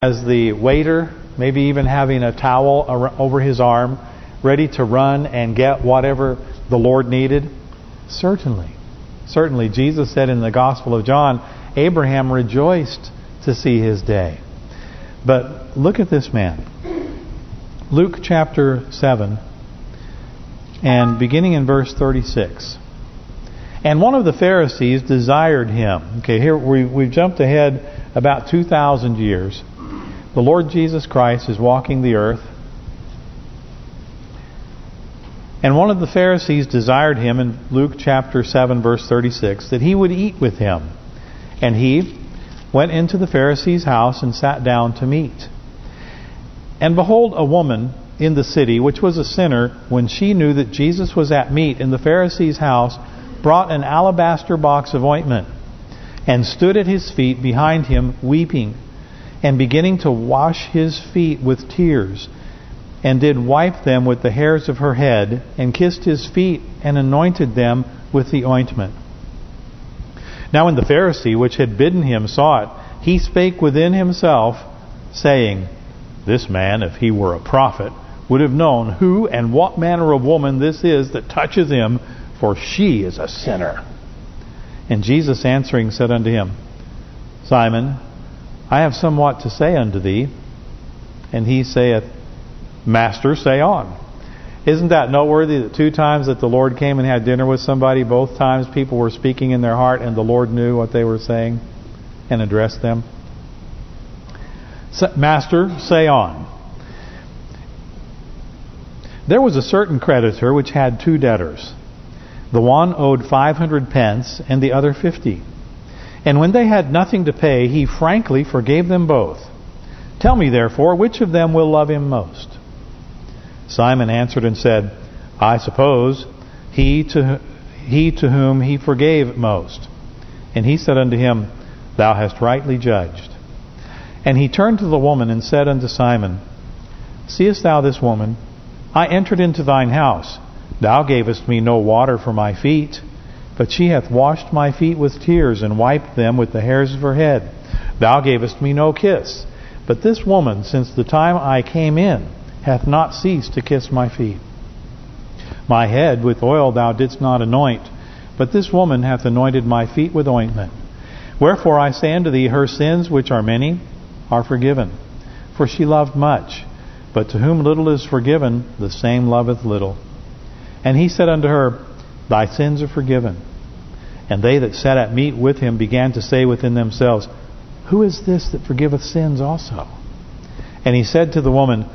as the waiter, maybe even having a towel over his arm, ready to run and get whatever the Lord needed? Certainly. Certainly. Jesus said in the Gospel of John, Abraham rejoiced to see his day. But look at this man. Luke chapter 7 and beginning in verse 36. And one of the Pharisees desired him. Okay, here we, we've jumped ahead about 2,000 years. The Lord Jesus Christ is walking the earth. And one of the Pharisees desired him in Luke chapter 7 verse 36 that he would eat with him. And he went into the Pharisee's house and sat down to meat. And behold, a woman in the city, which was a sinner, when she knew that Jesus was at meat in the Pharisee's house, brought an alabaster box of ointment and stood at his feet behind him weeping and beginning to wash his feet with tears and did wipe them with the hairs of her head and kissed his feet and anointed them with the ointment. Now when the Pharisee which had bidden him saw it, he spake within himself, saying, This man, if he were a prophet, would have known who and what manner of woman this is that touches him, for she is a sinner. And Jesus answering said unto him, Simon, I have somewhat to say unto thee. And he saith, Master, say on. Isn't that noteworthy that two times that the Lord came and had dinner with somebody, both times people were speaking in their heart and the Lord knew what they were saying and addressed them? Master, say on. There was a certain creditor which had two debtors. The one owed 500 pence and the other 50. And when they had nothing to pay, he frankly forgave them both. Tell me, therefore, which of them will love him most? Simon answered and said, I suppose he to he to whom he forgave most. And he said unto him, Thou hast rightly judged. And he turned to the woman and said unto Simon, Seest thou this woman? I entered into thine house. Thou gavest me no water for my feet, but she hath washed my feet with tears and wiped them with the hairs of her head. Thou gavest me no kiss, but this woman, since the time I came in, hath not ceased to kiss my feet. My head with oil thou didst not anoint, but this woman hath anointed my feet with ointment. Wherefore I say unto thee, her sins, which are many, are forgiven. For she loved much. But to whom little is forgiven, the same loveth little. And he said unto her, Thy sins are forgiven. And they that sat at meat with him began to say within themselves, Who is this that forgiveth sins also? And he said to the woman,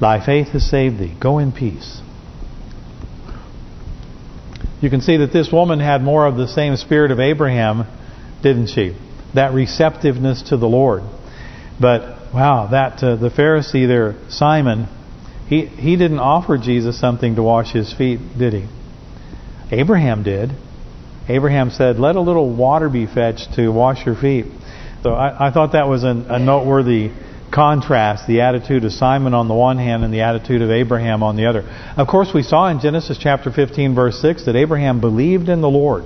Thy faith has saved thee. Go in peace. You can see that this woman had more of the same spirit of Abraham, didn't she? That receptiveness to the Lord. But wow, that uh, the Pharisee there, Simon, he he didn't offer Jesus something to wash his feet, did he? Abraham did. Abraham said, "Let a little water be fetched to wash your feet." So I, I thought that was an, a noteworthy contrast, the attitude of Simon on the one hand and the attitude of Abraham on the other. Of course, we saw in Genesis chapter 15, verse 6, that Abraham believed in the Lord,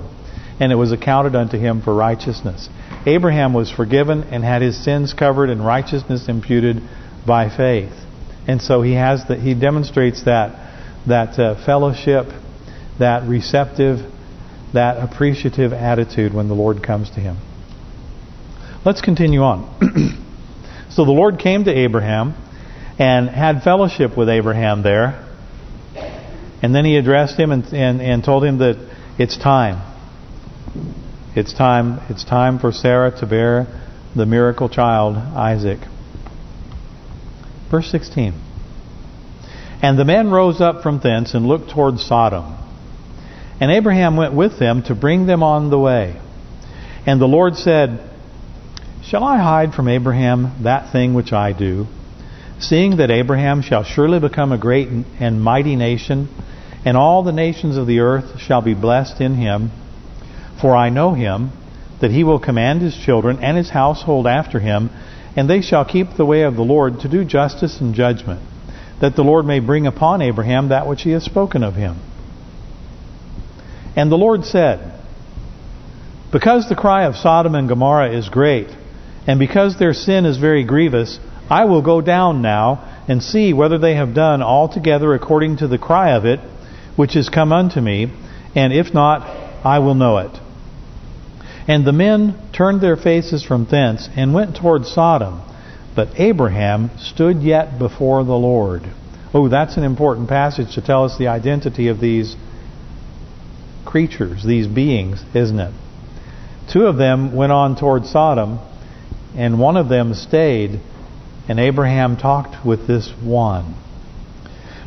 and it was accounted unto him for righteousness. Abraham was forgiven and had his sins covered and righteousness imputed by faith. And so he has that he demonstrates that that uh, fellowship, that receptive, that appreciative attitude when the Lord comes to him. Let's continue on. so the Lord came to Abraham and had fellowship with Abraham there. And then he addressed him and, and, and told him that it's time. It's time it's time for Sarah to bear the miracle child, Isaac. Verse 16. And the men rose up from thence and looked toward Sodom. And Abraham went with them to bring them on the way. And the Lord said, Shall I hide from Abraham that thing which I do? Seeing that Abraham shall surely become a great and mighty nation, and all the nations of the earth shall be blessed in him. For I know him, that he will command his children and his household after him, and they shall keep the way of the Lord to do justice and judgment, that the Lord may bring upon Abraham that which he has spoken of him. And the Lord said, Because the cry of Sodom and Gomorrah is great, and because their sin is very grievous, I will go down now and see whether they have done altogether according to the cry of it, which is come unto me, and if not, I will know it. And the men turned their faces from thence and went toward Sodom. But Abraham stood yet before the Lord. Oh, that's an important passage to tell us the identity of these creatures, these beings, isn't it? Two of them went on toward Sodom, and one of them stayed, and Abraham talked with this one.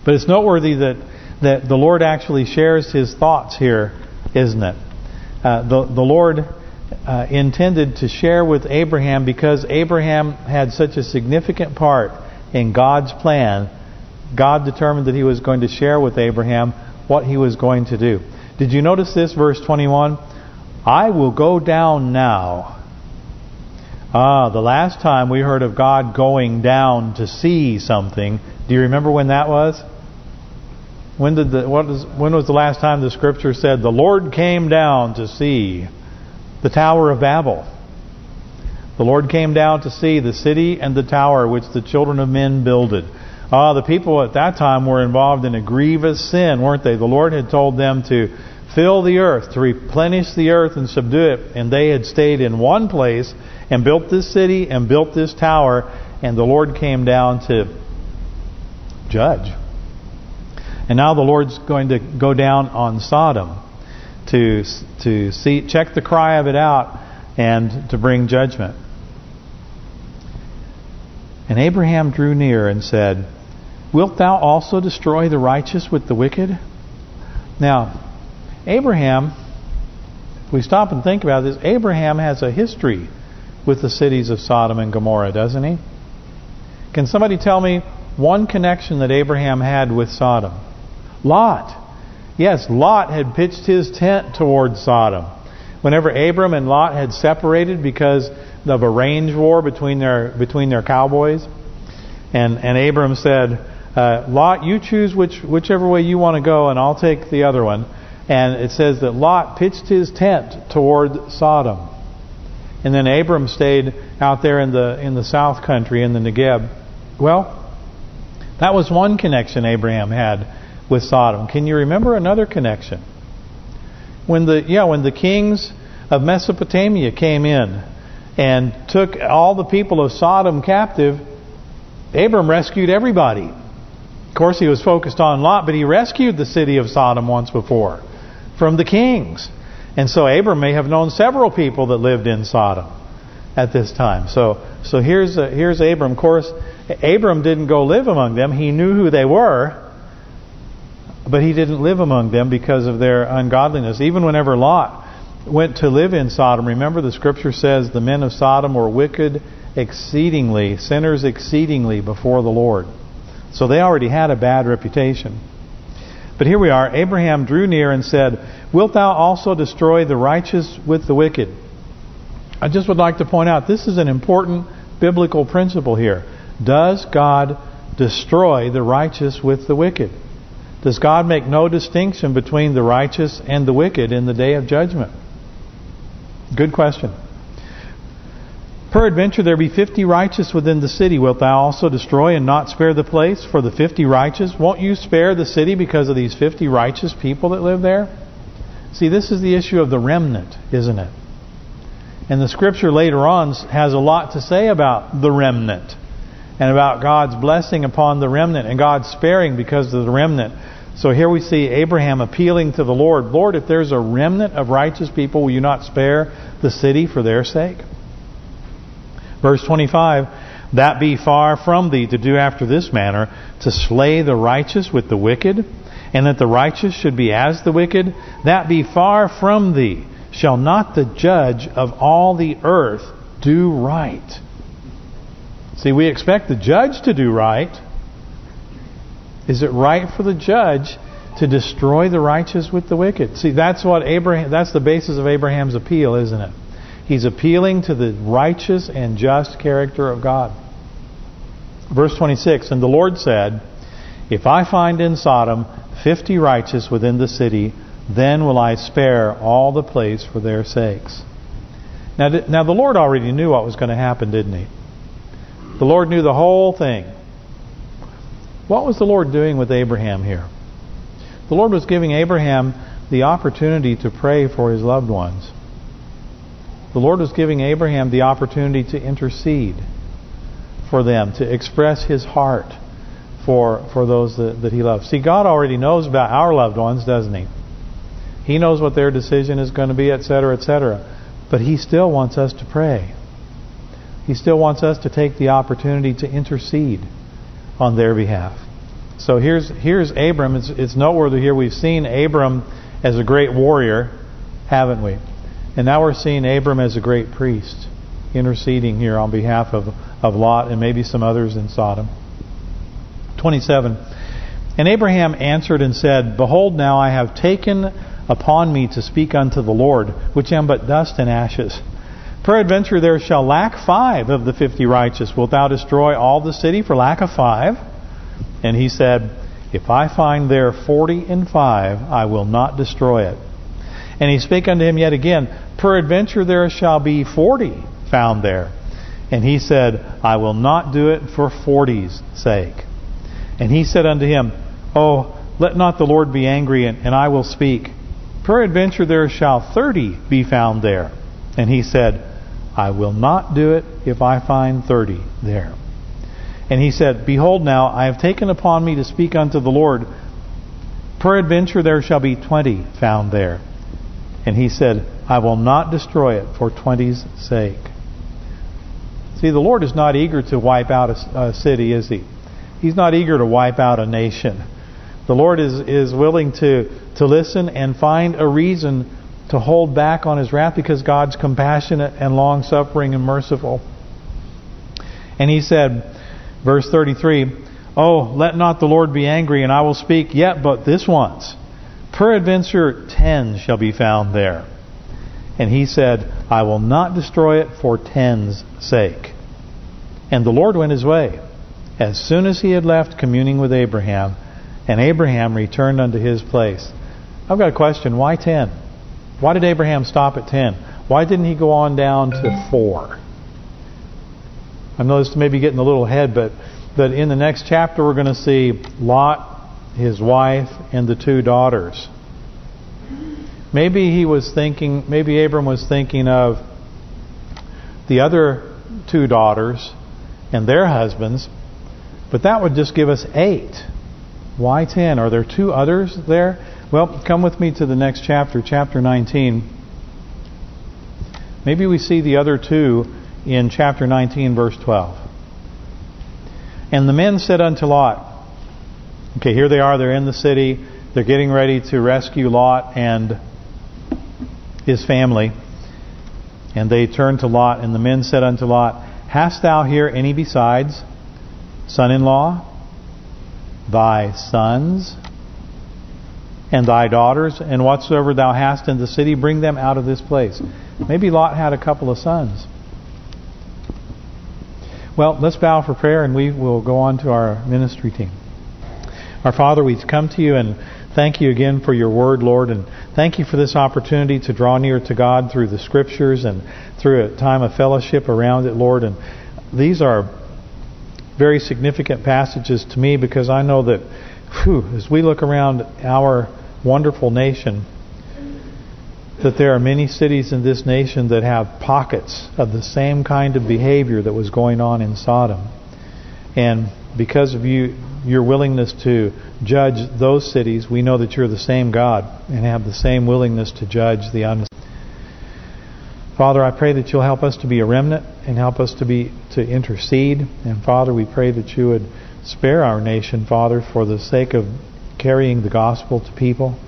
But it's noteworthy that that the Lord actually shares His thoughts here, isn't it? Uh, the the Lord uh, intended to share with Abraham because Abraham had such a significant part in God's plan. God determined that He was going to share with Abraham what He was going to do. Did you notice this, verse 21? I will go down now. Ah, the last time we heard of God going down to see something, do you remember when that was? When did the what is when was the last time the scripture said the Lord came down to see the Tower of Babel? The Lord came down to see the city and the tower which the children of men builded. Ah, the people at that time were involved in a grievous sin, weren't they? The Lord had told them to fill the earth, to replenish the earth and subdue it. And they had stayed in one place and built this city and built this tower. And the Lord came down to judge. And now the Lord's going to go down on Sodom to to see check the cry of it out and to bring judgment. And Abraham drew near and said, Wilt thou also destroy the righteous with the wicked? Now, Abraham, if we stop and think about this, Abraham has a history with the cities of Sodom and Gomorrah, doesn't he? Can somebody tell me one connection that Abraham had with Sodom? Lot. Yes, Lot had pitched his tent towards Sodom. Whenever Abram and Lot had separated because of a range war between their between their cowboys, and and Abram said, uh, Lot, you choose which whichever way you want to go, and I'll take the other one. And it says that Lot pitched his tent toward Sodom. And then Abram stayed out there in the in the south country, in the Negeb. Well, that was one connection Abraham had with Sodom. Can you remember another connection? When the yeah, when the kings of Mesopotamia came in and took all the people of Sodom captive, Abram rescued everybody. Of course, he was focused on Lot, but he rescued the city of Sodom once before from the kings. And so Abram may have known several people that lived in Sodom at this time. So so here's uh, here's Abram. Of course, Abram didn't go live among them. He knew who they were, but he didn't live among them because of their ungodliness. Even whenever Lot went to live in Sodom, remember the scripture says the men of Sodom were wicked exceedingly, sinners exceedingly before the Lord. So they already had a bad reputation. But here we are. Abraham drew near and said, Wilt thou also destroy the righteous with the wicked? I just would like to point out, this is an important biblical principle here. Does God destroy the righteous with the wicked? Does God make no distinction between the righteous and the wicked in the day of judgment? Good question. Peradventure there be fifty righteous within the city. Wilt thou also destroy and not spare the place for the fifty righteous? Won't you spare the city because of these fifty righteous people that live there? See, this is the issue of the remnant, isn't it? And the scripture later on has a lot to say about the remnant and about God's blessing upon the remnant and God sparing because of the remnant. So here we see Abraham appealing to the Lord, Lord, if there's a remnant of righteous people, will you not spare the city for their sake? Verse 25, That be far from thee to do after this manner, to slay the righteous with the wicked, and that the righteous should be as the wicked, that be far from thee. Shall not the judge of all the earth do right? See, we expect the judge to do right. Is it right for the judge to destroy the righteous with the wicked? See, that's what Abraham that's the basis of Abraham's appeal, isn't it? He's appealing to the righteous and just character of God. Verse 26, And the Lord said, If I find in Sodom fifty righteous within the city, then will I spare all the place for their sakes. Now, now the Lord already knew what was going to happen, didn't he? The Lord knew the whole thing. What was the Lord doing with Abraham here? The Lord was giving Abraham the opportunity to pray for his loved ones. The Lord was giving Abraham the opportunity to intercede for them, to express his heart for for those that, that he loves. See, God already knows about our loved ones, doesn't he? He knows what their decision is going to be, etc., etc. But he still wants us to pray. He still wants us to take the opportunity to intercede on their behalf. So here's here's Abram. It's, it's noteworthy here. We've seen Abram as a great warrior, haven't we? And now we're seeing Abram as a great priest, interceding here on behalf of, of Lot and maybe some others in Sodom. 27. And Abraham answered and said, Behold, now I have taken upon me to speak unto the Lord, which am but dust and ashes. Peradventure there shall lack five of the fifty righteous. Wilt thou destroy all the city for lack of five? And he said, If I find there forty and five, I will not destroy it. And he spake unto him yet again, Peradventure there shall be forty found there. And he said, I will not do it for forty's sake. And he said unto him, Oh, let not the Lord be angry, and, and I will speak. Peradventure there shall thirty be found there. And he said, I will not do it if I find thirty there. And he said, Behold now, I have taken upon me to speak unto the Lord. Peradventure there shall be twenty found there. And he said, I will not destroy it for twenty's sake. See, the Lord is not eager to wipe out a, a city, is he? He's not eager to wipe out a nation. The Lord is is willing to to listen and find a reason to hold back on His wrath because God's compassionate and long-suffering and merciful. And He said, verse 33, Oh, let not the Lord be angry, and I will speak yet but this once. Peradventure ten shall be found there. And he said, I will not destroy it for ten's sake. And the Lord went his way. As soon as he had left communing with Abraham, and Abraham returned unto his place. I've got a question. Why 10? Why did Abraham stop at 10? Why didn't he go on down to 4? I know this may be getting a little ahead, but but in the next chapter we're going to see Lot, his wife, and the two daughters. Maybe he was thinking, maybe Abram was thinking of the other two daughters and their husbands, but that would just give us eight. Why ten? Are there two others there? Well, come with me to the next chapter, chapter 19. Maybe we see the other two in chapter 19, verse 12. And the men said unto Lot, Okay, here they are, they're in the city, they're getting ready to rescue Lot and his family. And they turned to Lot, and the men said unto Lot, Hast thou here any besides son-in-law, thy sons, and thy daughters, and whatsoever thou hast in the city, bring them out of this place. Maybe Lot had a couple of sons. Well, let's bow for prayer, and we will go on to our ministry team. Our Father, we come to you and thank you again for your word, Lord, and thank you for this opportunity to draw near to God through the Scriptures and through a time of fellowship around it, Lord. And these are very significant passages to me because I know that whew, as we look around our wonderful nation, that there are many cities in this nation that have pockets of the same kind of behavior that was going on in Sodom. And because of you, your willingness to judge those cities, we know that you're the same God and have the same willingness to judge the unsaved. Father, I pray that you'll help us to be a remnant and help us to be to intercede. And Father, we pray that you would spare our nation, Father, for the sake of carrying the gospel to people.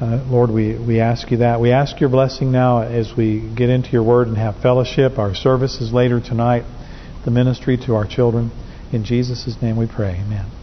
Uh, Lord, we, we ask you that. We ask your blessing now as we get into your word and have fellowship, our services later tonight, the ministry to our children. In Jesus' name we pray. Amen.